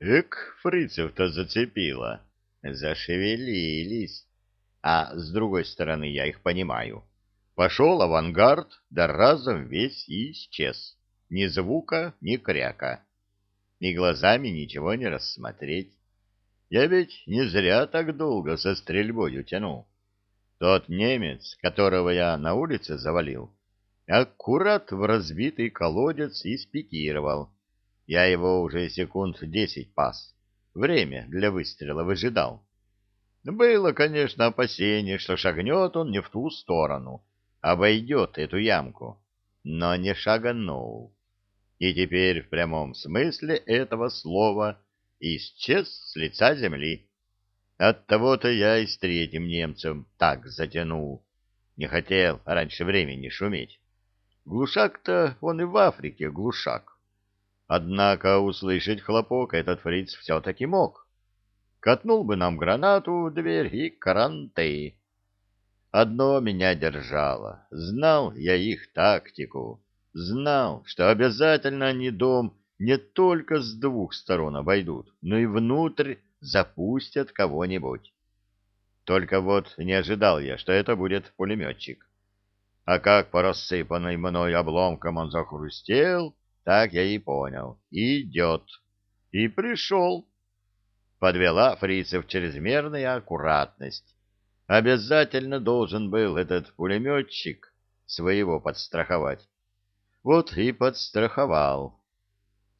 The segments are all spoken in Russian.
Эк, фрицев-то зацепило. Зашевелились. А с другой стороны, я их понимаю. Пошел авангард, да разом весь исчез. Ни звука, ни кряка. Ни глазами ничего не рассмотреть. Я ведь не зря так долго со стрельбой утянул. Тот немец, которого я на улице завалил, аккурат в разбитый колодец и. Я его уже секунд десять пас. Время для выстрела выжидал. Было, конечно, опасение, что шагнет он не в ту сторону, обойдет эту ямку, но не шагнул. И теперь в прямом смысле этого слова исчез с лица земли. Оттого-то я и с третьим немцем так затянул. Не хотел раньше времени шуметь. Глушак-то он и в Африке глушак. Однако услышать хлопок этот фриц все-таки мог. Катнул бы нам гранату в дверь и каранты. Одно меня держало. Знал я их тактику. Знал, что обязательно они дом не только с двух сторон обойдут, но и внутрь запустят кого-нибудь. Только вот не ожидал я, что это будет пулеметчик. А как по рассыпанной мной обломкам он захрустел, так я и понял. Идет. И пришел. Подвела фрицев чрезмерная аккуратность. Обязательно должен был этот пулеметчик своего подстраховать. Вот и подстраховал.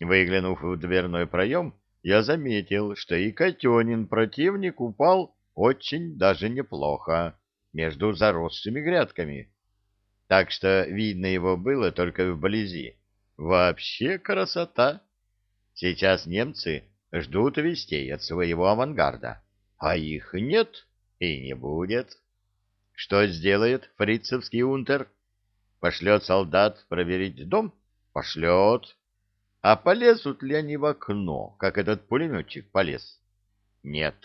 Выглянув в дверной проем, я заметил, что и Котенин противник упал очень даже неплохо между заросшими грядками. Так что видно его было только вблизи. Вообще красота! Сейчас немцы ждут вестей от своего авангарда, а их нет и не будет. Что сделает фрицевский унтер? Пошлет солдат проверить дом? Пошлет. А полезут ли они в окно, как этот пулеметчик полез? Нет.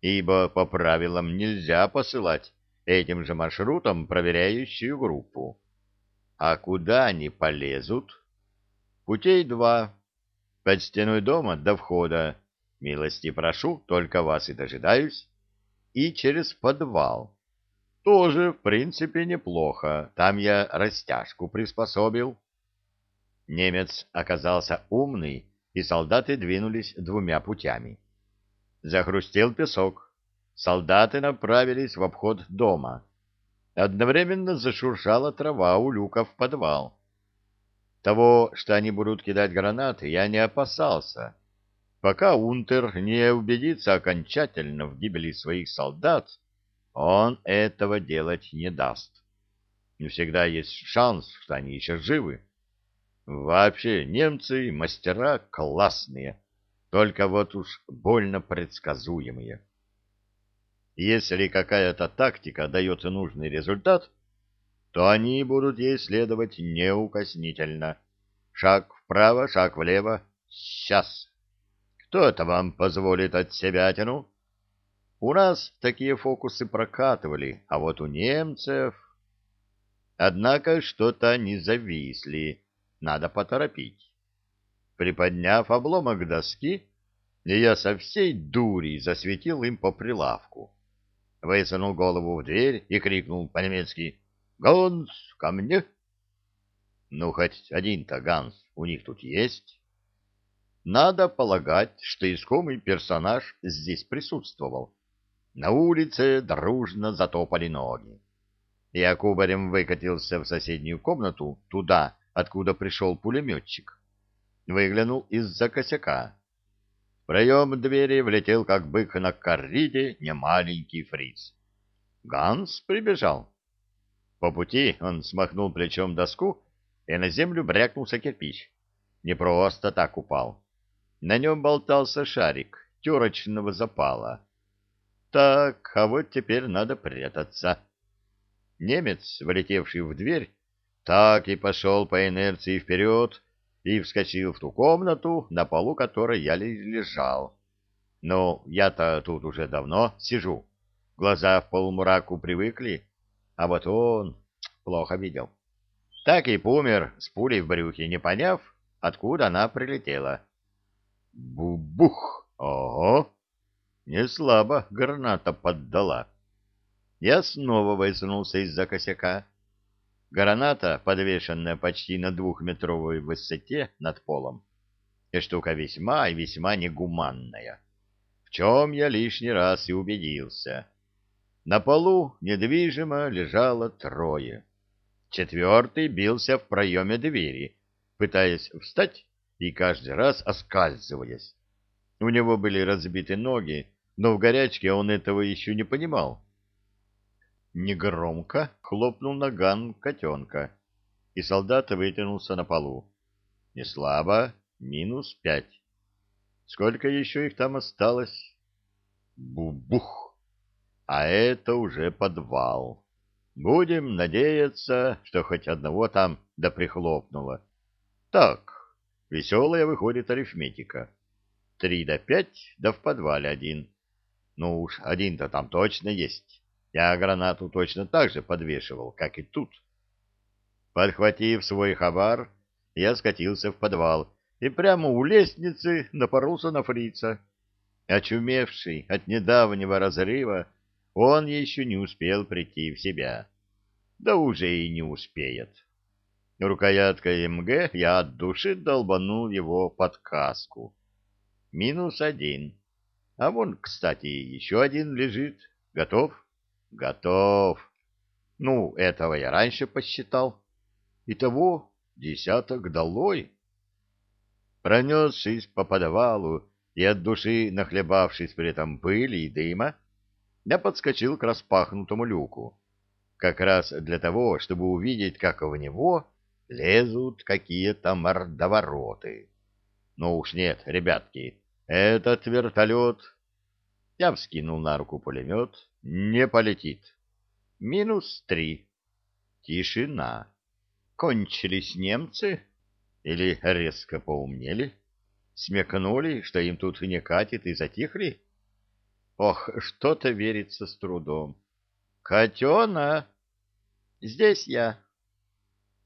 Ибо по правилам нельзя посылать этим же маршрутом проверяющую группу. А куда они полезут? Путей два. Под стеной дома до входа. Милости прошу, только вас и дожидаюсь. И через подвал. Тоже, в принципе, неплохо. Там я растяжку приспособил. Немец оказался умный, и солдаты двинулись двумя путями. Захрустел песок. Солдаты направились в обход дома. Одновременно зашуршала трава у люка в подвал. Того, что они будут кидать гранаты, я не опасался. Пока Унтер не убедится окончательно в гибели своих солдат, он этого делать не даст. Не всегда есть шанс, что они еще живы. Вообще, немцы мастера классные, только вот уж больно предсказуемые. Если какая-то тактика дает нужный результат, то они будут ей следовать неукоснительно. Шаг вправо, шаг влево. Сейчас. Кто это вам позволит от себя тяну? У нас такие фокусы прокатывали, а вот у немцев... Однако что-то они зависли, надо поторопить. Приподняв обломок доски, я со всей дури засветил им по прилавку. Высунул голову в дверь и крикнул по-немецки «Ганс, ко мне!» Ну, хоть один-то Ганс у них тут есть. Надо полагать, что искомый персонаж здесь присутствовал на улице дружно затопали ноги. Я кубарем выкатился в соседнюю комнату, туда, откуда пришел пулеметчик. Выглянул из-за косяка. В проем двери влетел, как бык на корриде, немаленький фриц. Ганс прибежал. По пути он смахнул плечом доску, и на землю брякнулся кирпич. Не просто так упал. На нем болтался шарик терочного запала. Так, а вот теперь надо прятаться. Немец, влетевший в дверь, так и пошел по инерции вперед и вскочил в ту комнату, на полу которой я лежал. Ну, я-то тут уже давно сижу. Глаза в полумраку привыкли, а вот он плохо видел. Так и помер с пулей в брюхе, не поняв, откуда она прилетела. Бубух! Ого! Не слабо граната поддала. Я снова высунулся из-за косяка. Граната, подвешенная почти на двухметровой высоте над полом, и штука весьма и весьма негуманная, в чем я лишний раз и убедился. На полу недвижимо лежало трое. Четвертый бился в проеме двери, пытаясь встать и каждый раз оскальзываясь. У него были разбиты ноги, но в горячке он этого еще не понимал. Негромко хлопнул наган котенка, и солдат вытянулся на полу. Не слабо, минус пять. Сколько еще их там осталось? Бубух! А это уже подвал. Будем надеяться, что хоть одного там да прихлопнуло. Так, веселая выходит арифметика. Три до пять, да в подвале один. Ну уж, один-то там точно есть. Я гранату точно так же подвешивал, как и тут. Подхватив свой хабар, я скатился в подвал и прямо у лестницы напоролся на фрица. Очумевший от недавнего разрыва, он еще не успел прийти в себя. Да уже и не успеет. Рукояткой МГ я от души долбанул его под каску. Минус один. А вон, кстати, еще один лежит. Готов? Готов. Ну, этого я раньше посчитал. Итого десяток долой. Пронесшись по подвалу и от души нахлебавшись при этом пыли и дыма, я подскочил к распахнутому люку. Как раз для того, чтобы увидеть, как в него лезут какие-то мордовороты. Ну уж нет, ребятки, этот вертолет... Я вскинул на руку пулемет. Не полетит. Минус три. Тишина. Кончились немцы? Или резко поумнели? Смекнули, что им тут не катит, и затихли? Ох, что-то верится с трудом. Котена! Здесь я.